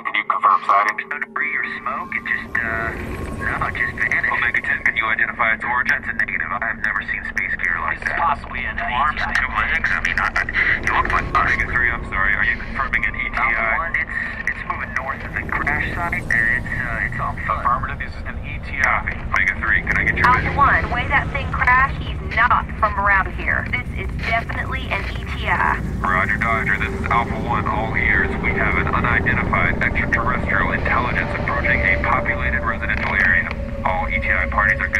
10, can you confirm sighting? No debris or smoke, it just, uh, no, it just vanished. Omega 10, can you identify its origin? That's a negative. I've never seen space gear like It's that. possibly an Two arms, ATI. two legs. I mean, I, I, you look like Omega 3, I'm sorry. Are you confirming an E Alpha ETI? One, it's it's moving north of the crash site, and it's uh, it's on foot. Affirmative, this is an ETI. Copy. Omega 3, can I get your Alpha vision? One, way that thing crashed, he's not from around here. This is definitely an ETI. Roger, Dodger. This is Alpha 1. All ears. We have parties are good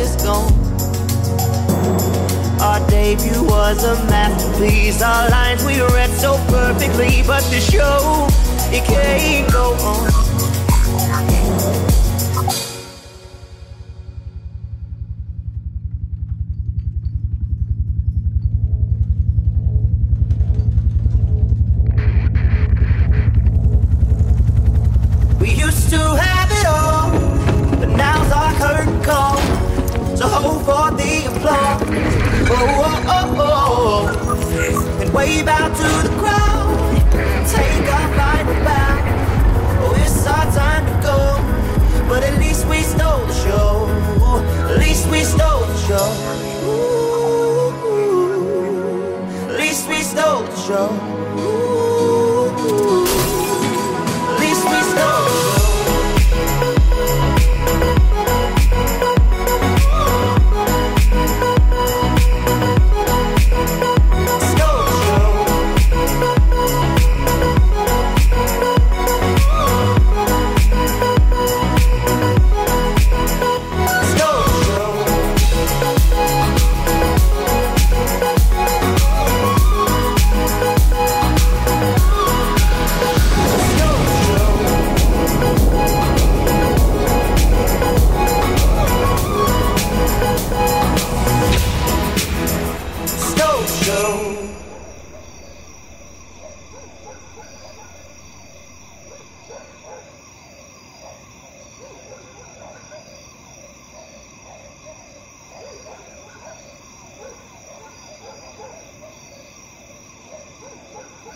Our debut was a masterpiece. Our lines we read so perfectly, but the show it can't go on. We used to have it all, but now's our curtain call. So hold for the applause oh, and wave out to the crowd. Take oh, it's our time to go, but at least we stole the show. At least we stole the show. At least we stole the show.